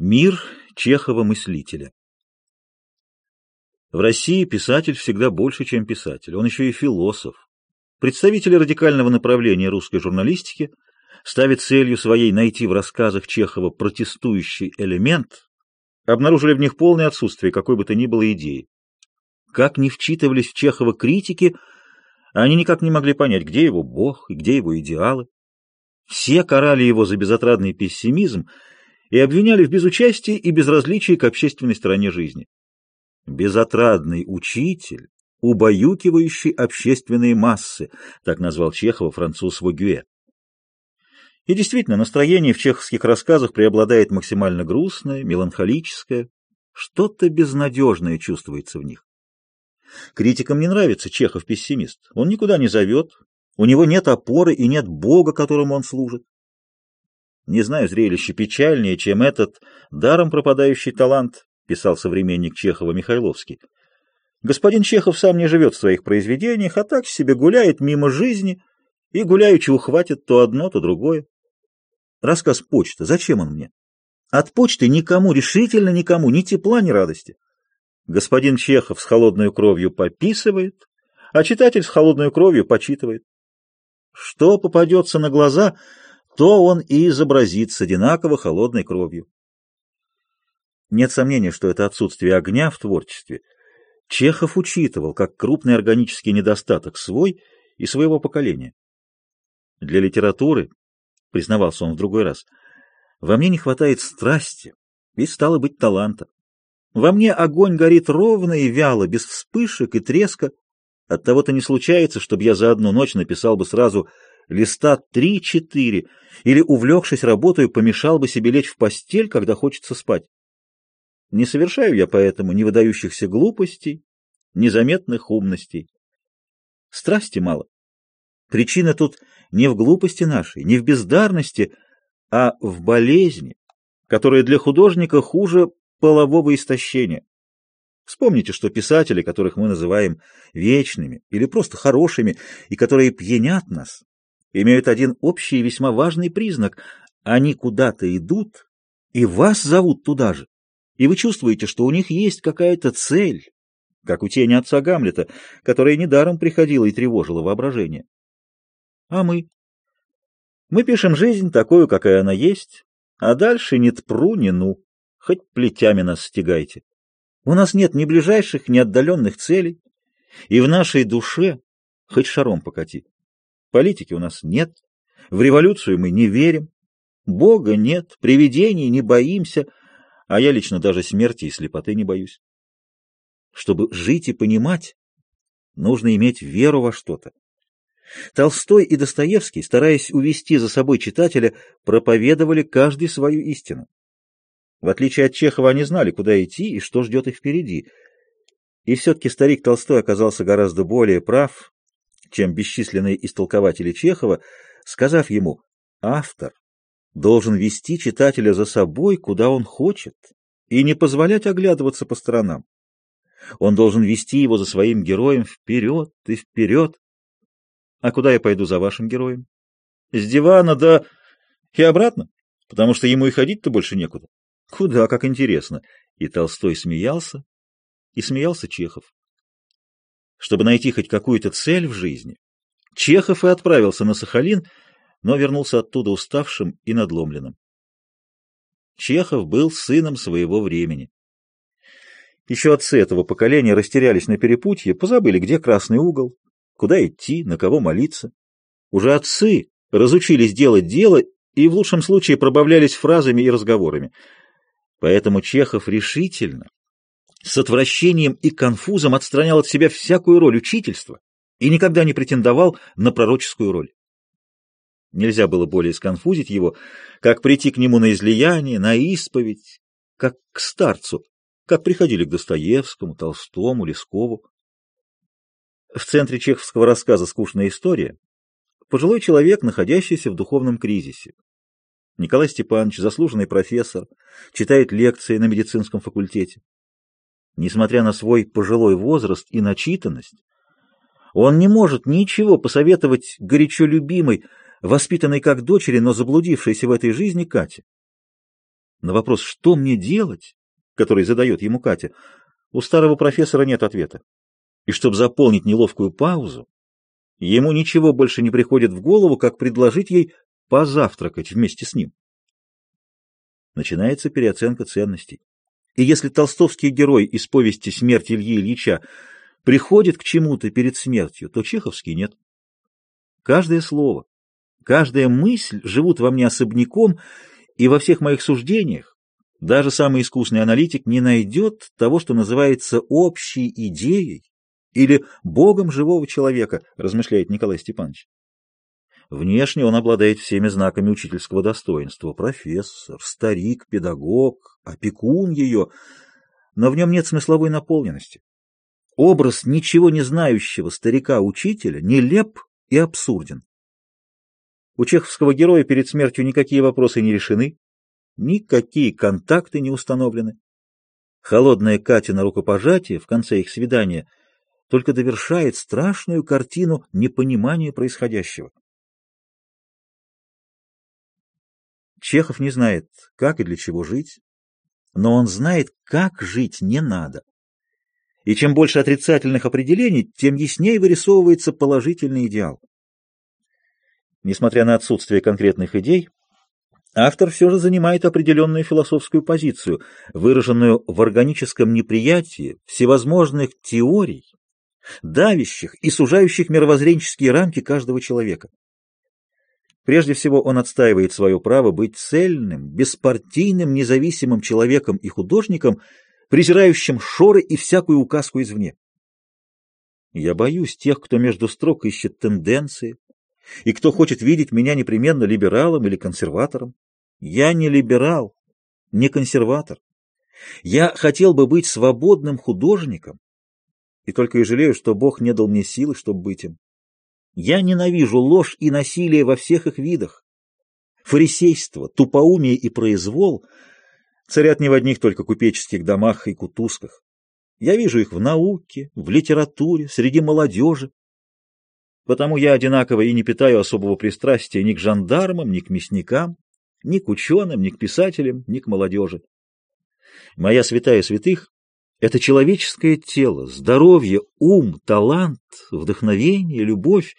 Мир Чехова-мыслителя В России писатель всегда больше, чем писатель. Он еще и философ. Представители радикального направления русской журналистики ставят целью своей найти в рассказах Чехова протестующий элемент, обнаружили в них полное отсутствие какой бы то ни было идеи. Как не вчитывались в Чехова критики, они никак не могли понять, где его Бог и где его идеалы. Все карали его за безотрадный пессимизм, и обвиняли в безучастии и безразличии к общественной стороне жизни. «Безотрадный учитель, убаюкивающий общественные массы», так назвал Чехова француз Вогюэ. И действительно, настроение в чеховских рассказах преобладает максимально грустное, меланхолическое, что-то безнадежное чувствуется в них. Критикам не нравится Чехов-пессимист. Он никуда не зовет, у него нет опоры и нет Бога, которому он служит. Не знаю зрелище печальнее, чем этот даром пропадающий талант, писал современник Чехова Михайловский. Господин Чехов сам не живет в своих произведениях, а так себе гуляет мимо жизни и гуляючи ухватит то одно, то другое. Рассказ «Почта». Зачем он мне? От почты никому, решительно никому, ни тепла, ни радости. Господин Чехов с холодной кровью пописывает, а читатель с холодной кровью почитывает. Что попадется на глаза — то он и изобразит с одинаково холодной кровью. Нет сомнения, что это отсутствие огня в творчестве Чехов учитывал как крупный органический недостаток свой и своего поколения. Для литературы, признавался он в другой раз, во мне не хватает страсти и, стало быть, таланта. Во мне огонь горит ровно и вяло, без вспышек и треска. Оттого-то не случается, чтобы я за одну ночь написал бы сразу листа три-четыре, или, увлекшись работой, помешал бы себе лечь в постель, когда хочется спать. Не совершаю я поэтому ни выдающихся глупостей, незаметных умностей. Страсти мало. Причина тут не в глупости нашей, не в бездарности, а в болезни, которая для художника хуже полового истощения. Вспомните, что писатели, которых мы называем вечными или просто хорошими, и которые пьянят нас, имеют один общий и весьма важный признак. Они куда-то идут, и вас зовут туда же. И вы чувствуете, что у них есть какая-то цель, как у тени отца Гамлета, которая недаром приходила и тревожила воображение. А мы? Мы пишем жизнь такую, какая она есть, а дальше ни тпру, ни ну, хоть плетями нас стегайте. У нас нет ни ближайших, ни отдаленных целей, и в нашей душе хоть шаром покати. Политики у нас нет, в революцию мы не верим, Бога нет, привидений не боимся, а я лично даже смерти и слепоты не боюсь. Чтобы жить и понимать, нужно иметь веру во что-то. Толстой и Достоевский, стараясь увести за собой читателя, проповедовали каждый свою истину. В отличие от Чехова, они знали, куда идти и что ждет их впереди. И все-таки старик Толстой оказался гораздо более прав, чем бесчисленные истолкователи Чехова, сказав ему «автор должен вести читателя за собой, куда он хочет, и не позволять оглядываться по сторонам. Он должен вести его за своим героем вперед и вперед. А куда я пойду за вашим героем? С дивана, да и обратно, потому что ему и ходить-то больше некуда. Куда, как интересно. И Толстой смеялся, и смеялся Чехов. Чтобы найти хоть какую-то цель в жизни, Чехов и отправился на Сахалин, но вернулся оттуда уставшим и надломленным. Чехов был сыном своего времени. Еще отцы этого поколения растерялись на перепутье, позабыли, где красный угол, куда идти, на кого молиться. Уже отцы разучились делать дело и в лучшем случае пробавлялись фразами и разговорами. Поэтому Чехов решительно, с отвращением и конфузом отстранял от себя всякую роль учительства и никогда не претендовал на пророческую роль. Нельзя было более сконфузить его, как прийти к нему на излияние, на исповедь, как к старцу, как приходили к Достоевскому, Толстому, Лескову. В центре чеховского рассказа «Скучная история» пожилой человек, находящийся в духовном кризисе. Николай Степанович, заслуженный профессор, читает лекции на медицинском факультете. Несмотря на свой пожилой возраст и начитанность, он не может ничего посоветовать горячо любимой, воспитанной как дочери, но заблудившейся в этой жизни Кате. На вопрос «что мне делать?», который задает ему Катя, у старого профессора нет ответа. И чтобы заполнить неловкую паузу, ему ничего больше не приходит в голову, как предложить ей позавтракать вместе с ним. Начинается переоценка ценностей. И если толстовский герой из повести «Смерть Ильи Ильича» приходит к чему-то перед смертью, то чеховский нет. Каждое слово, каждая мысль живут во мне особняком, и во всех моих суждениях даже самый искусный аналитик не найдет того, что называется общей идеей или богом живого человека, размышляет Николай Степанович. Внешне он обладает всеми знаками учительского достоинства. Профессор, старик, педагог, опекун ее. Но в нем нет смысловой наполненности. Образ ничего не знающего старика-учителя нелеп и абсурден. У чеховского героя перед смертью никакие вопросы не решены, никакие контакты не установлены. Холодная Катя на рукопожатие в конце их свидания только довершает страшную картину непонимания происходящего. Чехов не знает, как и для чего жить, но он знает, как жить не надо. И чем больше отрицательных определений, тем яснее вырисовывается положительный идеал. Несмотря на отсутствие конкретных идей, автор все же занимает определенную философскую позицию, выраженную в органическом неприятии всевозможных теорий, давящих и сужающих мировоззренческие рамки каждого человека. Прежде всего, он отстаивает свое право быть цельным, беспартийным, независимым человеком и художником, презирающим шоры и всякую указку извне. Я боюсь тех, кто между строк ищет тенденции, и кто хочет видеть меня непременно либералом или консерватором. Я не либерал, не консерватор. Я хотел бы быть свободным художником, и только и жалею, что Бог не дал мне силы, чтобы быть им. Я ненавижу ложь и насилие во всех их видах. Фарисейство, тупоумие и произвол царят не в одних только купеческих домах и кутузках. Я вижу их в науке, в литературе, среди молодежи. Потому я одинаково и не питаю особого пристрастия ни к жандармам, ни к мясникам, ни к ученым, ни к писателям, ни к молодежи. Моя святая святых — это человеческое тело, здоровье, ум, талант, вдохновение, любовь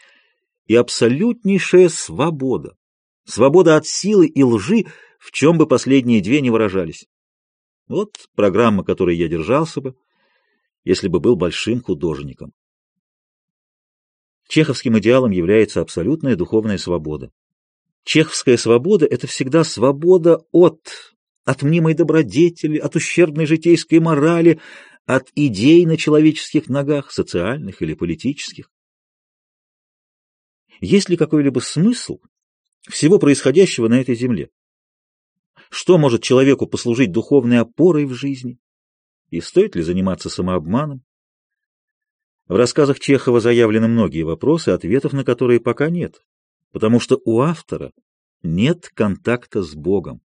и абсолютнейшая свобода. Свобода от силы и лжи, в чем бы последние две не выражались. Вот программа, которой я держался бы, если бы был большим художником. Чеховским идеалом является абсолютная духовная свобода. Чеховская свобода — это всегда свобода от, от мнимой добродетели, от ущербной житейской морали, от идей на человеческих ногах, социальных или политических. Есть ли какой-либо смысл всего происходящего на этой земле? Что может человеку послужить духовной опорой в жизни? И стоит ли заниматься самообманом? В рассказах Чехова заявлены многие вопросы, ответов на которые пока нет, потому что у автора нет контакта с Богом.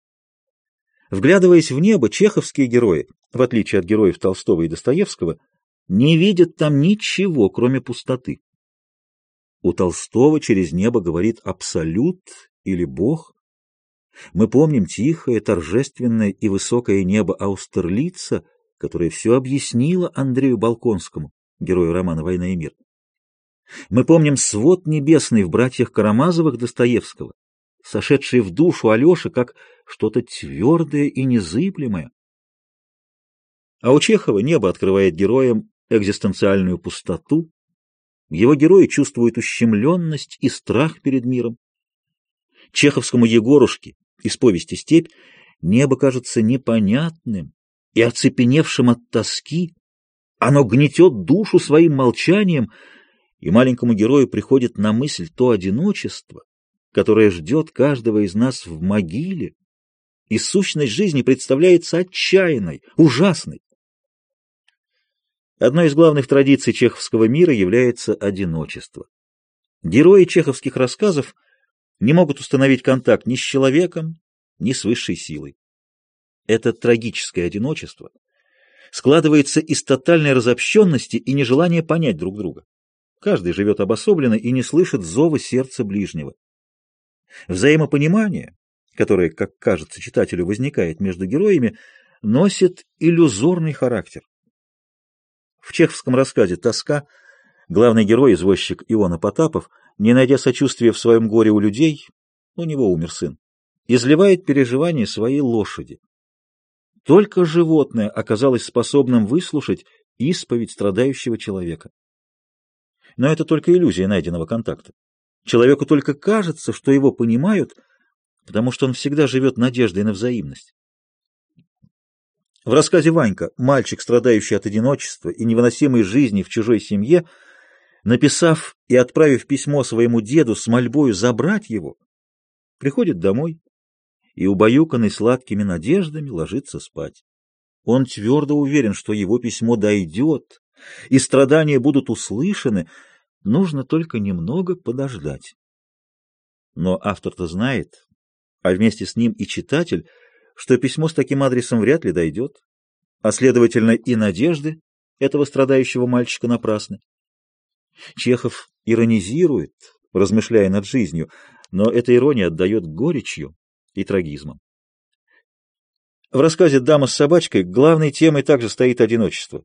Вглядываясь в небо, чеховские герои, в отличие от героев Толстого и Достоевского, не видят там ничего, кроме пустоты. У Толстого через небо говорит Абсолют или Бог. Мы помним тихое, торжественное и высокое небо Аустерлица, которое все объяснило Андрею Балконскому, герою романа «Война и мир». Мы помним свод небесный в «Братьях Карамазовых» Достоевского, сошедший в душу Алеши как что-то твердое и незыблемое. А у Чехова небо открывает героям экзистенциальную пустоту, его герои чувствуют ущемленность и страх перед миром. Чеховскому Егорушке из повести «Степь» небо кажется непонятным и оцепеневшим от тоски. Оно гнетет душу своим молчанием, и маленькому герою приходит на мысль то одиночество, которое ждет каждого из нас в могиле, и сущность жизни представляется отчаянной, ужасной. Одной из главных традиций чеховского мира является одиночество. Герои чеховских рассказов не могут установить контакт ни с человеком, ни с высшей силой. Это трагическое одиночество складывается из тотальной разобщенности и нежелания понять друг друга. Каждый живет обособленно и не слышит зова сердца ближнего. Взаимопонимание которая, как кажется читателю, возникает между героями, носит иллюзорный характер. В чеховском рассказе «Тоска» главный герой, извозчик Иона Потапов, не найдя сочувствия в своем горе у людей, у него умер сын, изливает переживания своей лошади. Только животное оказалось способным выслушать исповедь страдающего человека. Но это только иллюзия найденного контакта. Человеку только кажется, что его понимают, потому что он всегда живет надеждой на взаимность. В рассказе Ванька мальчик, страдающий от одиночества и невыносимой жизни в чужой семье, написав и отправив письмо своему деду с мольбою забрать его, приходит домой и, убаюканный сладкими надеждами, ложится спать. Он твердо уверен, что его письмо дойдет, и страдания будут услышаны, нужно только немного подождать. Но автор-то знает, а вместе с ним и читатель, что письмо с таким адресом вряд ли дойдет, а, следовательно, и надежды этого страдающего мальчика напрасны. Чехов иронизирует, размышляя над жизнью, но эта ирония отдает горечью и трагизмом. В рассказе «Дама с собачкой» главной темой также стоит одиночество.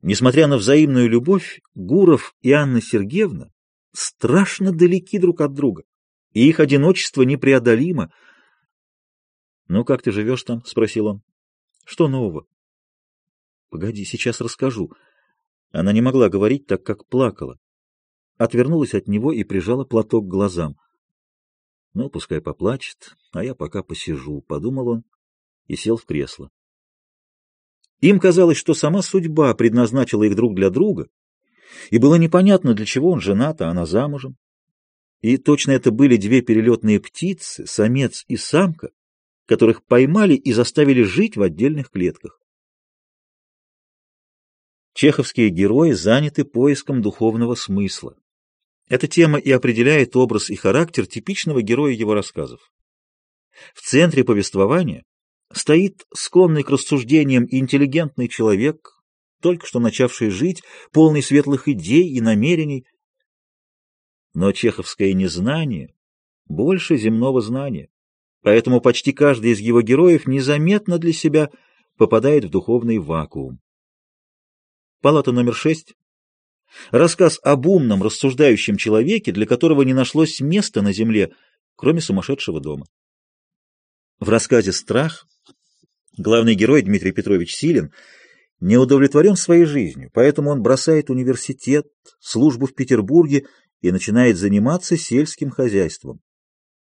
Несмотря на взаимную любовь, Гуров и Анна Сергеевна страшно далеки друг от друга, и их одиночество непреодолимо. — Ну, как ты живешь там? — спросил он. — Что нового? — Погоди, сейчас расскажу. Она не могла говорить, так как плакала. Отвернулась от него и прижала платок к глазам. — Ну, пускай поплачет, а я пока посижу, — подумал он и сел в кресло. Им казалось, что сама судьба предназначила их друг для друга, и было непонятно, для чего он женат, а она замужем. И точно это были две перелетные птицы, самец и самка, которых поймали и заставили жить в отдельных клетках. Чеховские герои заняты поиском духовного смысла. Эта тема и определяет образ и характер типичного героя его рассказов. В центре повествования стоит склонный к рассуждениям интеллигентный человек, только что начавший жить, полный светлых идей и намерений. Но чеховское незнание больше земного знания, поэтому почти каждый из его героев незаметно для себя попадает в духовный вакуум. Палата номер шесть. Рассказ об умном, рассуждающем человеке, для которого не нашлось места на земле, кроме сумасшедшего дома. В рассказе «Страх» главный герой Дмитрий Петрович Силин не удовлетворен своей жизнью, поэтому он бросает университет, службу в Петербурге и начинает заниматься сельским хозяйством.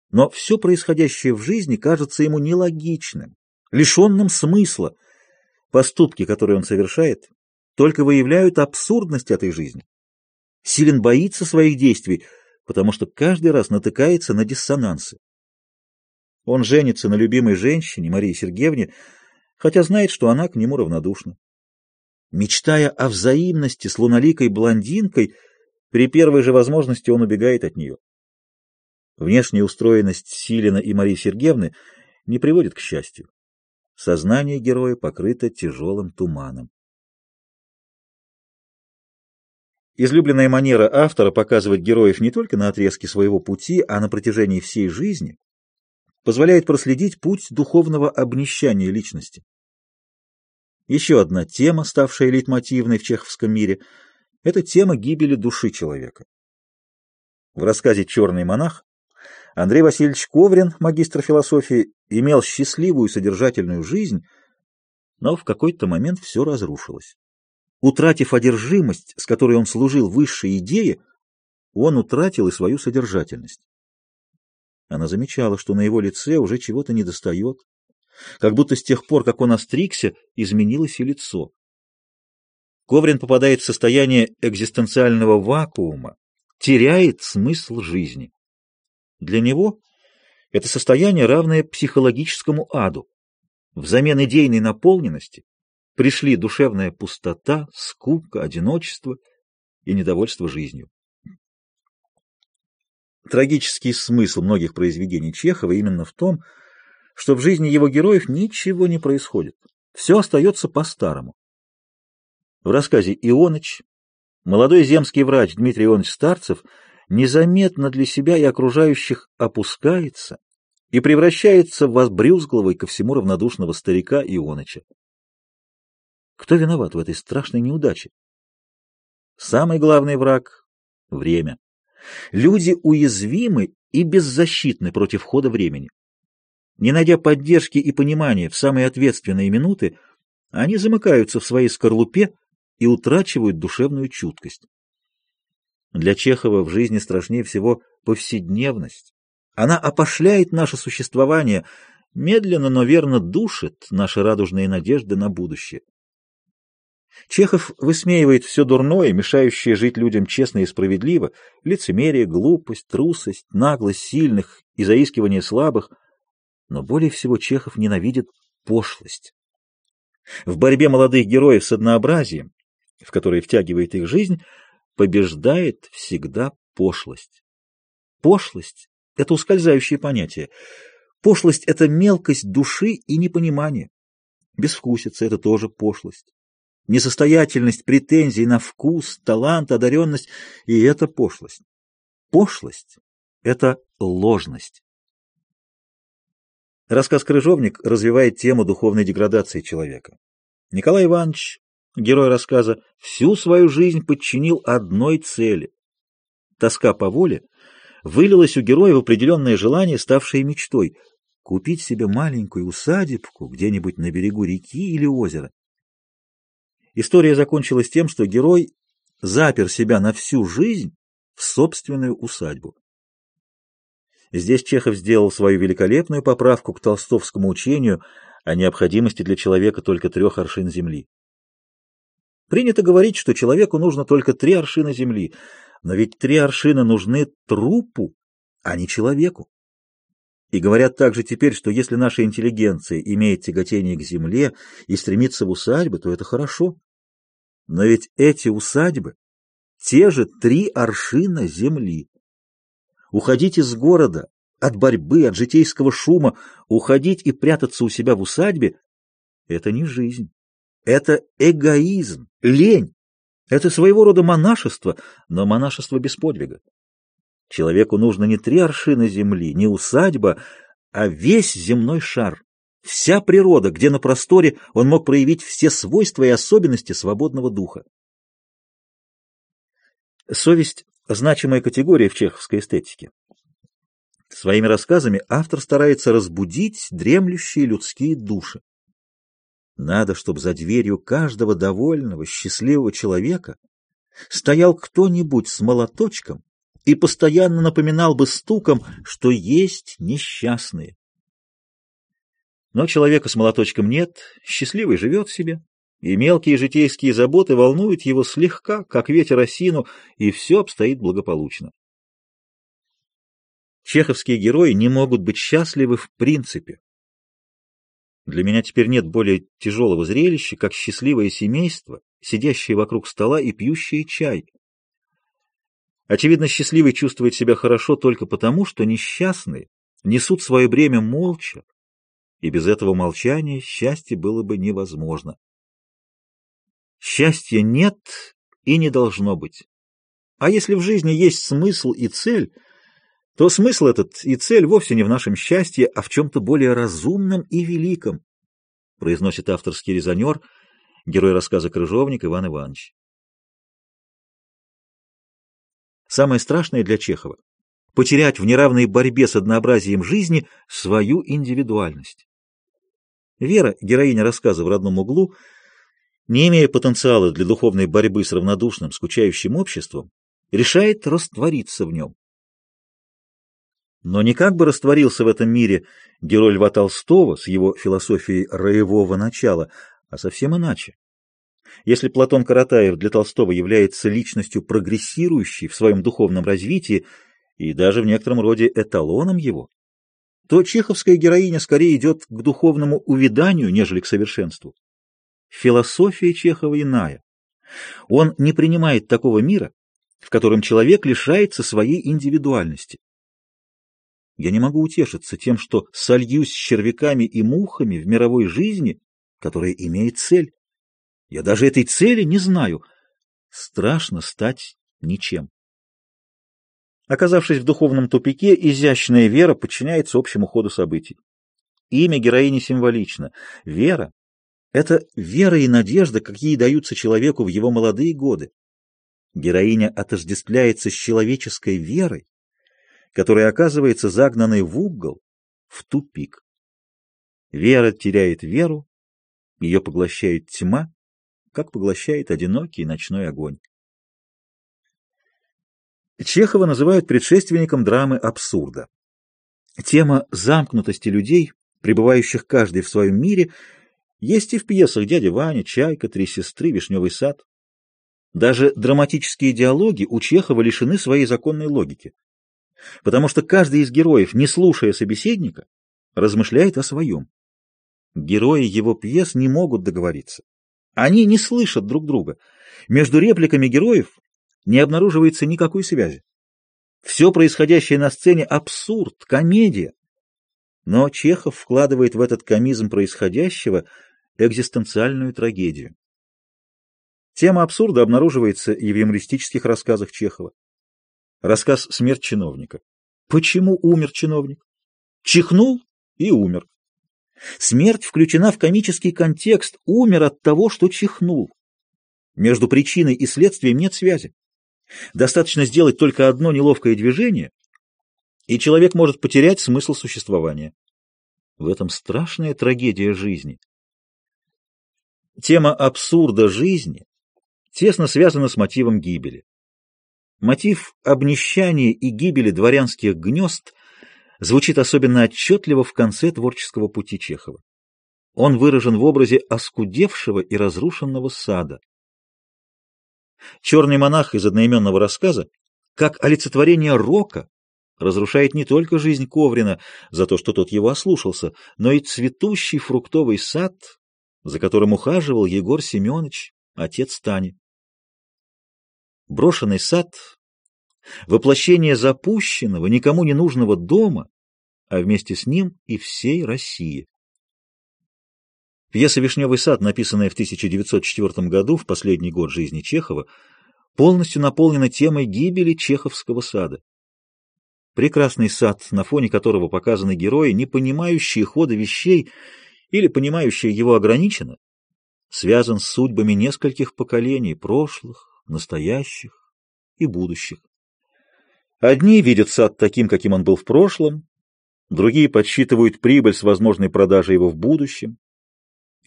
Но все происходящее в жизни кажется ему нелогичным, лишенным смысла. Поступки, которые он совершает, только выявляют абсурдность этой жизни. Силен боится своих действий, потому что каждый раз натыкается на диссонансы. Он женится на любимой женщине, Марии Сергеевне, хотя знает, что она к нему равнодушна. Мечтая о взаимности с луноликой блондинкой, при первой же возможности он убегает от нее. Внешняя устроенность Силина и Марии Сергеевны не приводит к счастью. Сознание героя покрыто тяжелым туманом. Излюбленная манера автора показывать героев не только на отрезке своего пути, а на протяжении всей жизни позволяет проследить путь духовного обнищания личности. Еще одна тема, ставшая лейтмотивной в чеховском мире, это тема гибели души человека. В рассказе «Черный монах» Андрей Васильевич Коврин, магистр философии, имел счастливую содержательную жизнь, но в какой-то момент все разрушилось. Утратив одержимость, с которой он служил высшей идее, он утратил и свою содержательность. Она замечала, что на его лице уже чего-то недостает, как будто с тех пор, как он остригся, изменилось и лицо. Коврин попадает в состояние экзистенциального вакуума, теряет смысл жизни. Для него это состояние равное психологическому аду. Взамен идейной наполненности пришли душевная пустота, скука, одиночество и недовольство жизнью. Трагический смысл многих произведений Чехова именно в том, что в жизни его героев ничего не происходит. Все остается по-старому. В рассказе «Ионыч» молодой земский врач Дмитрий Ионыч Старцев незаметно для себя и окружающих опускается и превращается в возбрюзглого и ко всему равнодушного старика Ионыча. Кто виноват в этой страшной неудаче? Самый главный враг — время. Люди уязвимы и беззащитны против хода времени. Не найдя поддержки и понимания в самые ответственные минуты, они замыкаются в своей скорлупе и утрачивают душевную чуткость. Для Чехова в жизни страшнее всего повседневность. Она опошляет наше существование, медленно, но верно душит наши радужные надежды на будущее. Чехов высмеивает все дурное, мешающее жить людям честно и справедливо, лицемерие, глупость, трусость, наглость сильных и заискивание слабых, но более всего Чехов ненавидит пошлость. В борьбе молодых героев с однообразием, в которой втягивает их жизнь, побеждает всегда пошлость. Пошлость — это ускользающее понятие. Пошлость — это мелкость души и непонимание. Безвкусица — это тоже пошлость. Несостоятельность претензий на вкус, талант, одаренность — и это пошлость. Пошлость — это ложность. Рассказ «Крыжовник» развивает тему духовной деградации человека. Николай Иванович, герой рассказа, всю свою жизнь подчинил одной цели. Тоска по воле вылилась у героя в определенное желание, ставшее мечтой — купить себе маленькую усадебку где-нибудь на берегу реки или озера. История закончилась тем, что герой запер себя на всю жизнь в собственную усадьбу. Здесь Чехов сделал свою великолепную поправку к толстовскому учению о необходимости для человека только трех аршин земли. Принято говорить, что человеку нужно только три аршина земли, но ведь три аршина нужны трупу, а не человеку. И говорят также теперь, что если наша интеллигенция имеет тяготение к земле и стремится в усадьбы, то это хорошо. Но ведь эти усадьбы — те же три аршина земли. Уходить из города, от борьбы, от житейского шума, уходить и прятаться у себя в усадьбе — это не жизнь. Это эгоизм, лень. Это своего рода монашество, но монашество без подвига. Человеку нужно не три аршина земли, не усадьба, а весь земной шар, вся природа, где на просторе он мог проявить все свойства и особенности свободного духа. Совесть – значимая категория в чеховской эстетике. Своими рассказами автор старается разбудить дремлющие людские души. Надо, чтобы за дверью каждого довольного, счастливого человека стоял кто-нибудь с молоточком и постоянно напоминал бы стуком, что есть несчастные. Но человека с молоточком нет, счастливый живет себе, и мелкие житейские заботы волнуют его слегка, как ветер осину, и все обстоит благополучно. Чеховские герои не могут быть счастливы в принципе. Для меня теперь нет более тяжелого зрелища, как счастливое семейство, сидящее вокруг стола и пьющее чай. Очевидно, счастливый чувствует себя хорошо только потому, что несчастные несут свое бремя молча, и без этого молчания счастье было бы невозможно. Счастья нет и не должно быть. А если в жизни есть смысл и цель, то смысл этот и цель вовсе не в нашем счастье, а в чем-то более разумном и великом, произносит авторский резонер, герой рассказа «Крыжовник» Иван Иванович. Самое страшное для Чехова — потерять в неравной борьбе с однообразием жизни свою индивидуальность. Вера, героиня рассказа в родном углу, не имея потенциала для духовной борьбы с равнодушным, скучающим обществом, решает раствориться в нем. Но не как бы растворился в этом мире герой Льва Толстого с его философией роевого начала, а совсем иначе. Если Платон Каратаев для Толстого является личностью прогрессирующей в своем духовном развитии и даже в некотором роде эталоном его, то чеховская героиня скорее идет к духовному увяданию, нежели к совершенству. Философия Чехова иная. Он не принимает такого мира, в котором человек лишается своей индивидуальности. Я не могу утешиться тем, что сольюсь с червяками и мухами в мировой жизни, которая имеет цель. Я даже этой цели не знаю. Страшно стать ничем. Оказавшись в духовном тупике, изящная вера подчиняется общему ходу событий. Имя героини символично. Вера — это вера и надежда, какие даются человеку в его молодые годы. Героиня отождествляется с человеческой верой, которая оказывается загнанной в угол, в тупик. Вера теряет веру, ее поглощает тьма, как поглощает одинокий ночной огонь. Чехова называют предшественником драмы абсурда. Тема замкнутости людей, пребывающих каждый в своем мире, есть и в пьесах «Дядя Ваня», «Чайка», «Три сестры», «Вишневый сад». Даже драматические диалоги у Чехова лишены своей законной логики, потому что каждый из героев, не слушая собеседника, размышляет о своем. Герои его пьес не могут договориться. Они не слышат друг друга. Между репликами героев не обнаруживается никакой связи. Все происходящее на сцене — абсурд, комедия. Но Чехов вкладывает в этот комизм происходящего экзистенциальную трагедию. Тема абсурда обнаруживается и в юмористических рассказах Чехова. Рассказ «Смерть чиновника». Почему умер чиновник? Чихнул и умер. Смерть включена в комический контекст, умер от того, что чихнул. Между причиной и следствием нет связи. Достаточно сделать только одно неловкое движение, и человек может потерять смысл существования. В этом страшная трагедия жизни. Тема абсурда жизни тесно связана с мотивом гибели. Мотив обнищания и гибели дворянских гнезд звучит особенно отчетливо в конце творческого пути Чехова. Он выражен в образе оскудевшего и разрушенного сада. Черный монах из одноименного рассказа, как олицетворение рока, разрушает не только жизнь Коврина за то, что тот его ослушался, но и цветущий фруктовый сад, за которым ухаживал Егор Семенович, отец Тани. Брошенный сад — воплощение запущенного, никому не нужного дома, а вместе с ним и всей России. Пьеса «Вишневый сад», написанная в 1904 году, в последний год жизни Чехова, полностью наполнена темой гибели чеховского сада. Прекрасный сад, на фоне которого показаны герои, не понимающие хода вещей или понимающие его ограниченно, связан с судьбами нескольких поколений, прошлых, настоящих и будущих. Одни видят сад таким, каким он был в прошлом, другие подсчитывают прибыль с возможной продажей его в будущем,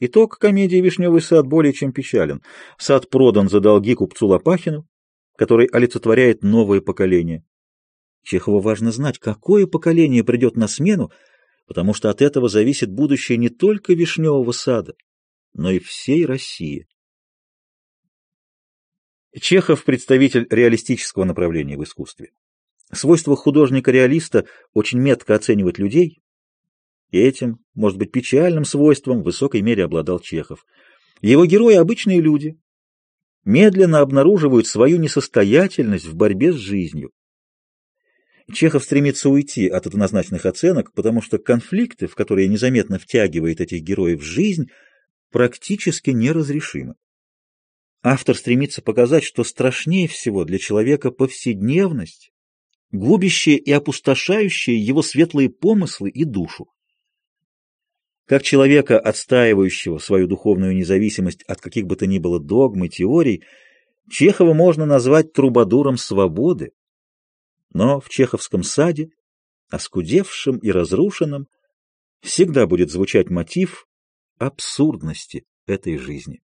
Итог комедии «Вишневый сад» более чем печален. Сад продан за долги купцу Лопахину, который олицетворяет новое поколение. Чехову важно знать, какое поколение придет на смену, потому что от этого зависит будущее не только Вишневого сада, но и всей России. Чехов – представитель реалистического направления в искусстве. Свойство художника-реалиста очень метко оценивать людей, и этим, может быть, печальным свойством в высокой мере обладал Чехов. Его герои — обычные люди, медленно обнаруживают свою несостоятельность в борьбе с жизнью. Чехов стремится уйти от однозначных оценок, потому что конфликты, в которые незаметно втягивает этих героев жизнь, практически неразрешимы. Автор стремится показать, что страшнее всего для человека повседневность, губящая и опустошающая его светлые помыслы и душу. Как человека, отстаивающего свою духовную независимость от каких бы то ни было догм и теорий, Чехова можно назвать трубадуром свободы. Но в чеховском саде, оскудевшем и разрушенном, всегда будет звучать мотив абсурдности этой жизни.